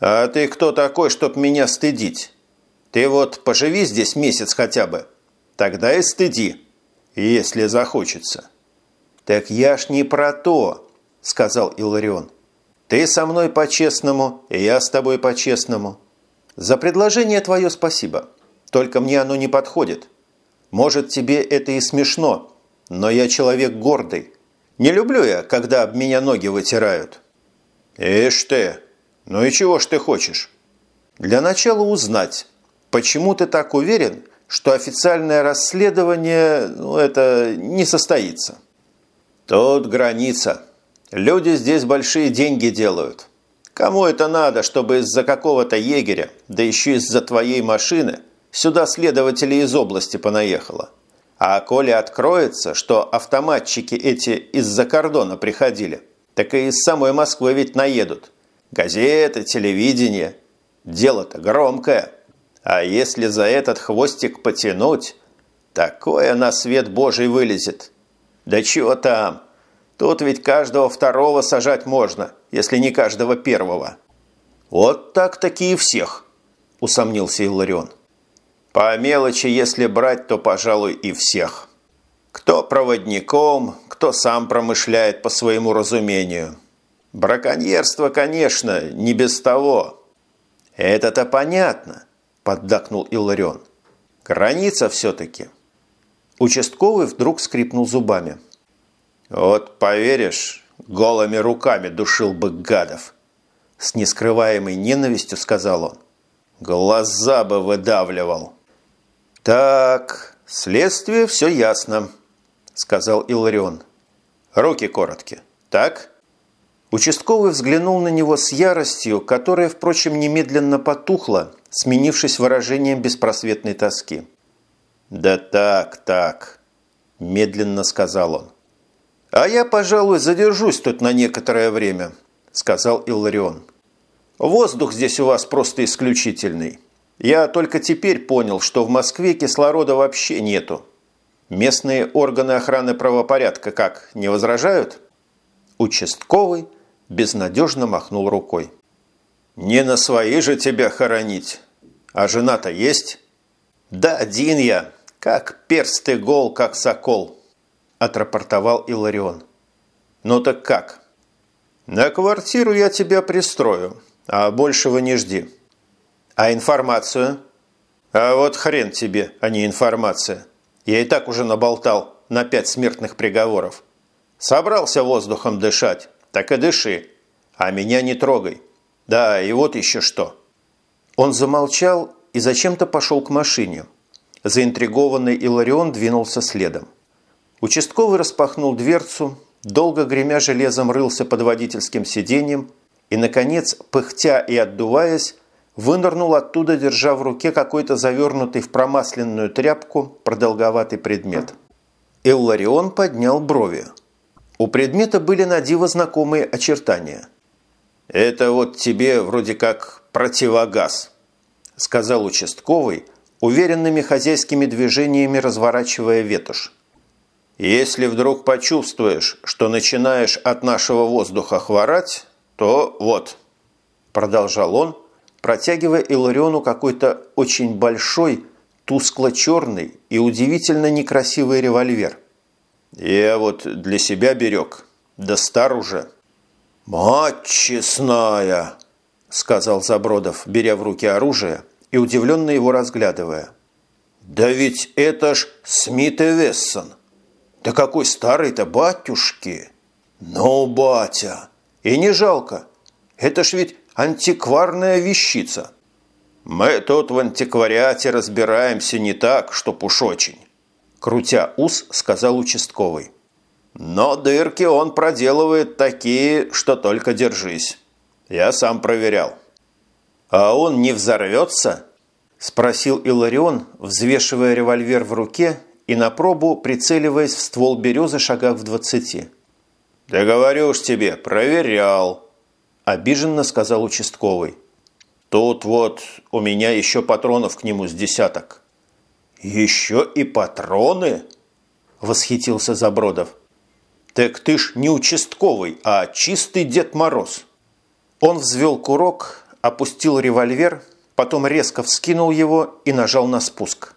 «А ты кто такой, чтоб меня стыдить? Ты вот поживи здесь месяц хотя бы, тогда и стыди, если захочется». «Так я ж не про то», – сказал Иларион. «Ты со мной по-честному, и я с тобой по-честному. За предложение твое спасибо, только мне оно не подходит. Может, тебе это и смешно, но я человек гордый. Не люблю я, когда об меня ноги вытирают». «Ишь ты!» «Ну и чего ж ты хочешь?» «Для начала узнать, почему ты так уверен, что официальное расследование ну, это не состоится?» «Тут граница. Люди здесь большие деньги делают. Кому это надо, чтобы из-за какого-то егеря, да еще из-за твоей машины, сюда следователи из области понаехало? А коли откроется, что автоматчики эти из-за кордона приходили, так и из самой Москвы ведь наедут». Газеты, телевидение. Дело-то громкое. А если за этот хвостик потянуть, такое на свет Божий вылезет. Да чего там? Тут ведь каждого второго сажать можно, если не каждого первого. Вот так такие всех, усомнился Илларион. По мелочи, если брать, то, пожалуй, и всех. Кто проводником, кто сам промышляет по своему разумению – Браконьерство, конечно, не без того. Это-то понятно, поддакнул Илларион. Граница все-таки. Участковый вдруг скрипнул зубами. Вот поверишь, голыми руками душил бы гадов. С нескрываемой ненавистью сказал он. Глаза бы выдавливал. Так, следствие все ясно, сказал Илларион. Руки короткие. Так? Участковый взглянул на него с яростью, которая, впрочем, немедленно потухла, сменившись выражением беспросветной тоски. «Да так, так», – медленно сказал он. «А я, пожалуй, задержусь тут на некоторое время», – сказал Илларион. «Воздух здесь у вас просто исключительный. Я только теперь понял, что в Москве кислорода вообще нету. Местные органы охраны правопорядка как, не возражают?» Участковый – безнадежно махнул рукой. «Не на свои же тебя хоронить. А жена-то есть?» «Да один я, как перст гол, как сокол», – отрапортовал Иларион. «Ну так как?» «На квартиру я тебя пристрою, а большего не жди». «А информацию?» «А вот хрен тебе, а не информация. Я и так уже наболтал на пять смертных приговоров. Собрался воздухом дышать, так и дыши, а меня не трогай. Да, и вот еще что». Он замолчал и зачем-то пошел к машине. Заинтригованный Иларион двинулся следом. Участковый распахнул дверцу, долго гремя железом рылся под водительским сиденьем и, наконец, пыхтя и отдуваясь, вынырнул оттуда, держа в руке какой-то завернутый в промасленную тряпку продолговатый предмет. Илларион поднял брови. У предмета были на диво знакомые очертания. «Это вот тебе вроде как противогаз», – сказал участковый, уверенными хозяйскими движениями разворачивая ветошь. «Если вдруг почувствуешь, что начинаешь от нашего воздуха хворать, то вот», – продолжал он, протягивая Илариону какой-то очень большой, тускло-черный и удивительно некрасивый револьвер – я вот для себя берег, да стар уже. Мать честная, сказал Забродов, беря в руки оружие и удивленно его разглядывая. Да ведь это ж Смит и Вессон. Да какой старый-то батюшки! Ну, батя, и не жалко. Это ж ведь антикварная вещица. Мы тут в антиквариате разбираемся не так, чтоб уж очень. Крутя ус, сказал участковый. Но дырки он проделывает такие, что только держись. Я сам проверял. А он не взорвется? Спросил Иларион, взвешивая револьвер в руке и на пробу прицеливаясь в ствол березы шагах в двадцати. «Да говорю ж тебе, проверял», – обиженно сказал участковый. «Тут вот у меня еще патронов к нему с десяток». «Еще и патроны?» – восхитился Забродов. «Так ты ж не участковый, а чистый Дед Мороз». Он взвел курок, опустил револьвер, потом резко вскинул его и нажал на спуск.